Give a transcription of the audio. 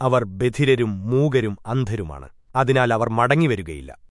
അവർ ബധിരരും മൂകരും അന്ധരുമാണ്. അതിനാൽ അവർ മടങ്ങിവരുകയില്ല.